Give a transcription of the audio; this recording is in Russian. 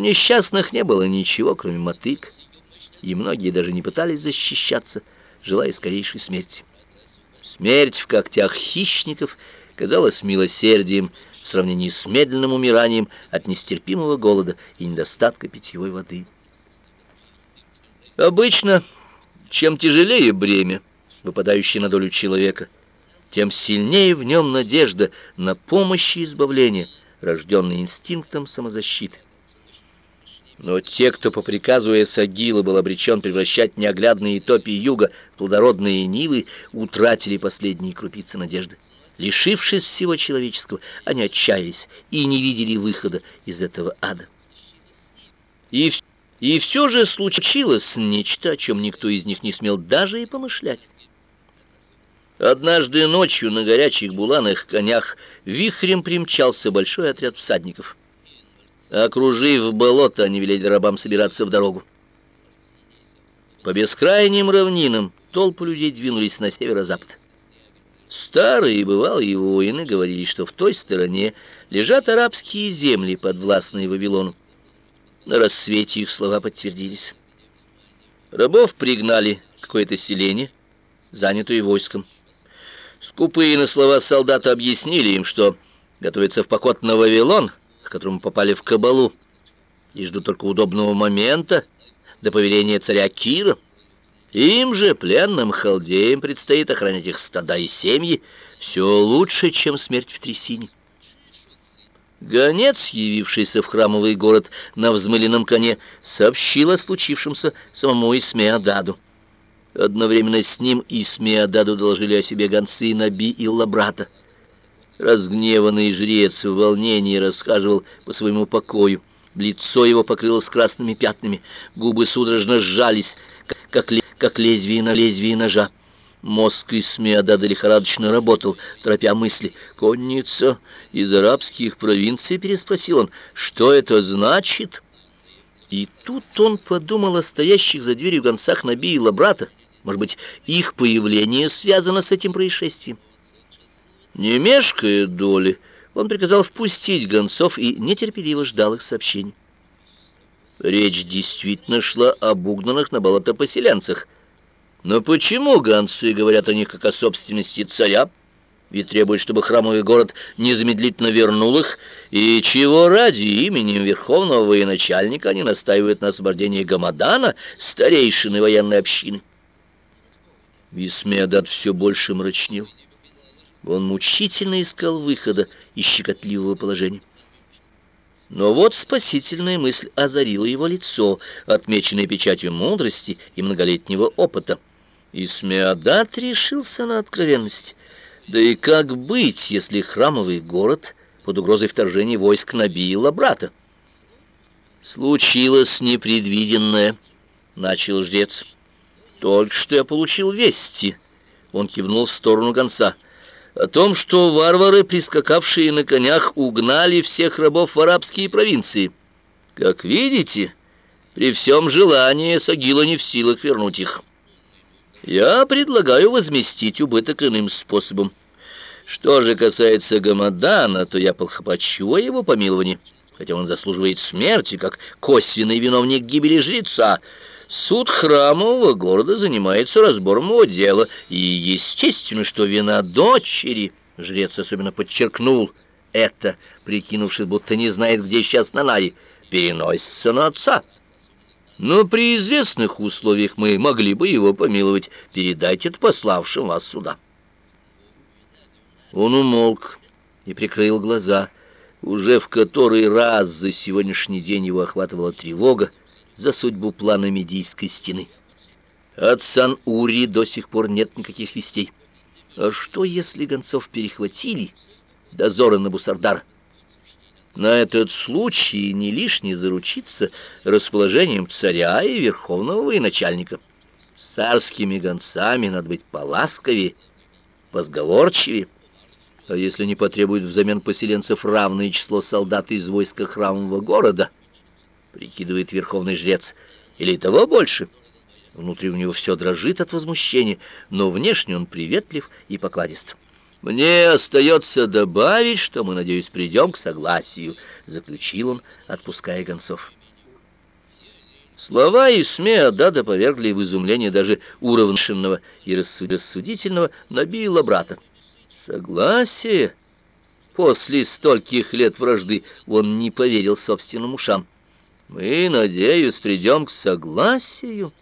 несчастных не было ничего, кроме мотык, и многие даже не пытались защищаться, желая скорейшей смерти. Смерть в когтях хищников казалась милосердием в сравнении с медленным умиранием от нестерпимого голода и недостатка питьевой воды. Обычно, чем тяжелее бремя, выпадающее на долю человека, тем сильнее в нем надежда на помощь и избавление, рожденная инстинктом самозащиты. Но те, кто по приказу Эсагила был обречен превращать неоглядные топи юга в плодородные нивы, утратили последние крупицы надежды. Лишившись всего человеческого, они отчаялись и не видели выхода из этого ада. И, и все же случилось нечто, о чем никто из них не смел даже и помышлять. Однажды ночью на горячих буланых конях вихрем примчался большой отряд всадников. Окружив болото, они велели рабам собираться в дорогу. По бескрайним равнинам толпы людей двинулись на северо-запад. Старые бывалые воины говорили, что в той стороне лежат арабские земли, подвластные Вавилону. На рассвете их слова подтвердились. Рабов пригнали в какое-то селение, занятое войском. Скупые на слова солдаты объяснили им, что готовится в поход на Вавилон, которому попали в кабалу, и ждут только удобного момента до повеления царя Кира. Им же, пленным халдеям, предстоит охранять их стада и семьи. Все лучше, чем смерть в трясине. Гонец, явившийся в храмовый город на взмыленном коне, сообщил о случившемся самому Исмеададу. Одновременно с ним и Смеодаду доложили о себе гонцы Наби и Лабрата. Разгневанный жрец в волнении рассказывал по своему покою. Лицо его покрылось красными пятнами, губы судорожно сжались, как, как лезвие на лезвие ножа. Мозг Исмеадада лихорадочно работал, торопя мысли. «Конница из арабских провинций?» — переспросил он. «Что это значит?» И тут он подумал о стоящих за дверью гонцах Наби и Лабрата. Может быть, их появление связано с этим происшествием? Не мешкая доли, он приказал впустить гонцов и нетерпеливо ждал их сообщений. Речь действительно шла об угнанных на болото поселенцах. Но почему гонцы говорят о них как о собственности царя? Ведь требуют, чтобы храмовый город незамедлительно вернул их, и чего ради именем верховного военачальника они настаивают на освобождении Гамадана, старейшины военной общины. Висмеадат все больше мрачнел. Он мучительно искал выхода из щекотливого положения. Но вот спасительная мысль озарила его лицо, отмеченное печатью мудрости и многолетнего опыта. Исмеадат решился на откровенность. Да и как быть, если храмовый город под угрозой вторжения войск набила брата? «Случилось непредвиденное», — начал жрец. Только что я получил вести, он кивнул в сторону гонца, о том, что варвары, прискакавшие на конях, угнали всех рабов в арабские провинции. Как видите, при всем желании Сагила не в силах вернуть их. Я предлагаю возместить убыток иным способом. Что же касается Гамадана, то я полхопочу о его помиловании, хотя он заслуживает смерти, как косвенный виновник гибели жреца, Суд храмового города занимается разбором его дела, и естественно, что вина дочери, жрец особенно подчеркнул это, прикинувшись, будто не знает, где сейчас Нанай, переносится на отца. Но при известных условиях мы могли бы его помиловать. Передайте это пославшим вас сюда. Он умолк и прикрыл глаза. Уже в который раз за сегодняшний день его охватывала тревога, за судьбу плана Медийской стены. От Сан-Ури до сих пор нет никаких вестей. А что, если гонцов перехватили дозоры на Бусардар? На этот случай не лишне заручиться расположением царя и верховного военачальника. С царскими гонцами надо быть поласковее, позговорчивее. А если не потребуют взамен поселенцев равное число солдат из войска храмового города — прикидывает верховный жрец, или того больше. Внутри у него все дрожит от возмущения, но внешне он приветлив и покладист. Мне остается добавить, что мы, надеюсь, придем к согласию, заключил он, отпуская гонцов. Слова Исмеа-Дада повергли в изумление даже уравненного и рассудительного Набила брата. Согласие? После стольких лет вражды он не поверил собственным ушам. Мы, надеюсь, придем к согласию.